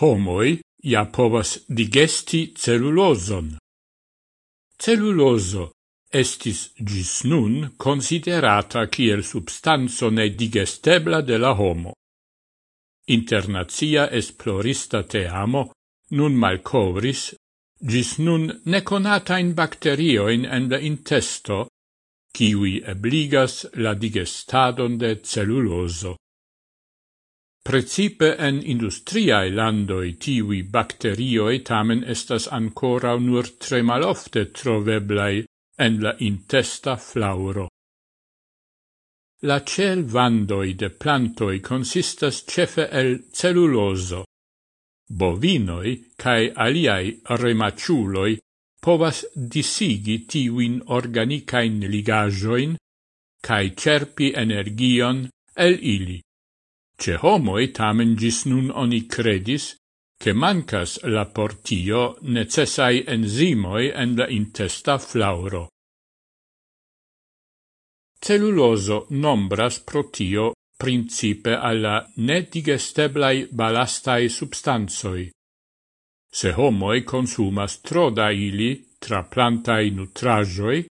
homoi ja povas digesti celluloson. Celluloso estis gis nun considerata kiel substanzo ne digestebla de la homo. Internazia esplorista teamo nun malcovris gis nun neconatain bacterioin en la intesto, kiwi ebligas la digestadon de celluloso. Precipe en industriae landoi tivi bacterioi tamen estas ancora nur tre malofte troveblai en la intesta flauro. La cel vandoi de plantoi consistas cefe el celluloso. Bovinoi cae aliai remaciuloi povas disigi tiuin organicain ligajoin cae cerpi energion el ili. Ce homoi tamen gis nun oni credis che mancas la portio necessai enzimoi en la intesta flauro. Celluloso nombras protio principe alla nedigesteblai balastai substansoi. Se homoi consumas tro da ili tra plantai nutrajoi,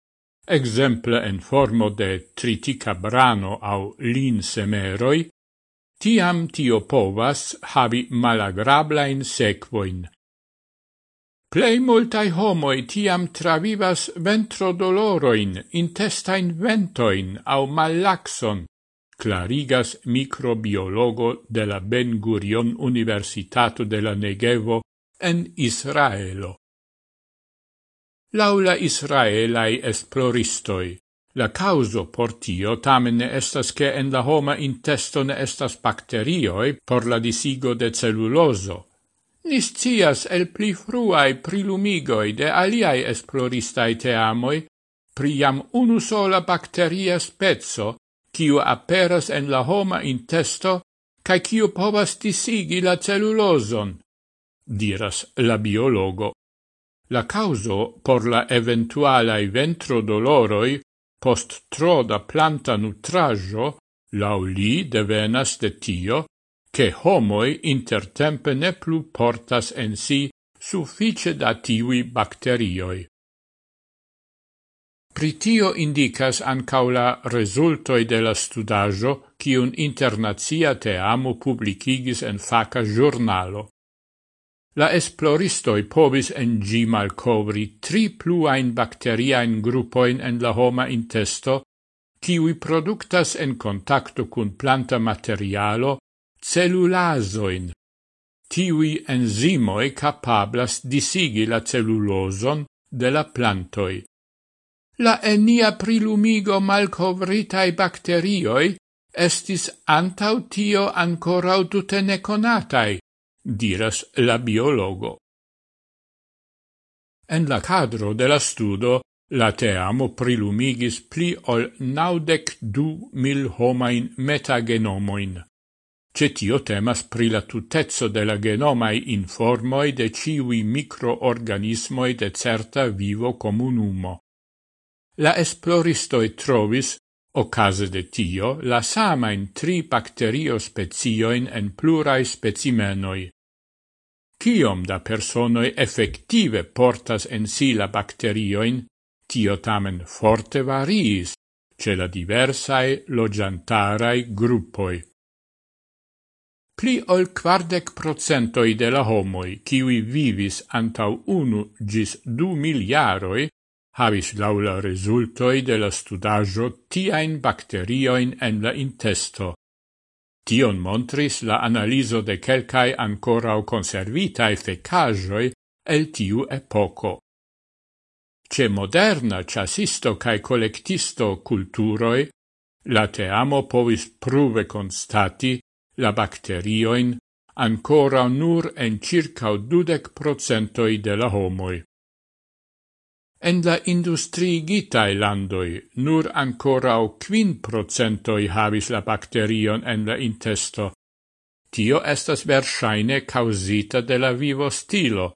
exemple en formo de tritica brano au lin semeroi, tiam tio povas havi malagrablain sequoin. Plei multai homoi tiam travivas ventrodoloroin, intestain ventoin au malaxon, clarigas microbiologo de la Ben Gurion Universitato de la Negevo en Israelo. Laula Israelai esploristoi, La causo por tio tamen ne estas che en la homa intesto ne estas bacterioi por la disigo de celluloso. Nis cias el pli fruai prilumigoi de aliai esploristai teamoi priam unu sola bacteria spezzo kiu aperas en la homa intesto cae kiu povas disigi la celluloson, diras la biologo. La causo por la eventualai ventrodoloroi Post tro da planta nutrajo, lau li devenas de tio, che homoi intertempe ne plu portas en si suffice da tivi bacterioi. Pritio indicas ancau la resultoi de la studajo, cium internazia te amo publicigis en faca giornalo la esploristoi povis en gi malcovri tri pluain bacteriaen gruppoin en la homa intesto, kiui productas en contacto cun planta materialo celulazoin. Tiui enzimoi capablas disigi la celluloson de la plantoi. La enia prilumigo malcovritae bacterioi estis antautio ancora ancorau neconatai, diras la biologo. En la cadro de la studo, la teamo prilumigis pli ol naudec du mil homain metagenomoin. Cetio temas pri la tutezzo de la genomai informoi de ciui microorganismoi de certa vivo comunumo. La esploristoi trovis Ocase de tio, la samain tri bacterio specioin en plurai specimenoi. Ciom da personoi effective portas en si la bacterioin, tio tamen forte variis, ce la diversae logiantarai gruppoi. Pli ol quardec procentoi de la homoi, kiwi vivis antau unu gis du miliaroi, havis laula resultoi de la studajo tiaen bacterioin en la intesto. Tion montris la analiso de quelcae ankoraŭ conservitae fecajoi el tiu epoco. Ce moderna chasisto cae collectisto culturoi, la teamo povis pruve constati la bacterioin ancora nur en circa dudec procentoi de la homoi. En la industrigitae landoi nur ancorau quin procentoi havis la bacterion en la intesto. Tio estas versaine causita de la vivo stilo,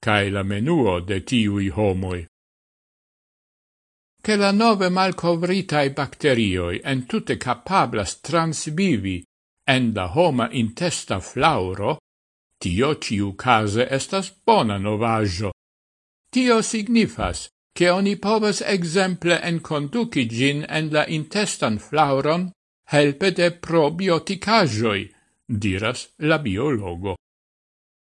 cae la menuo de tiui homoi. Che la nove malcovritae bacterioi en tutte capablas transvivi en la homa intesta flauro, tio ciu case estas bona novajo, Tio signifas, che oni povas exemple enconduci gin en la intestan flauron helpe de probioticajoi, diras la biologo.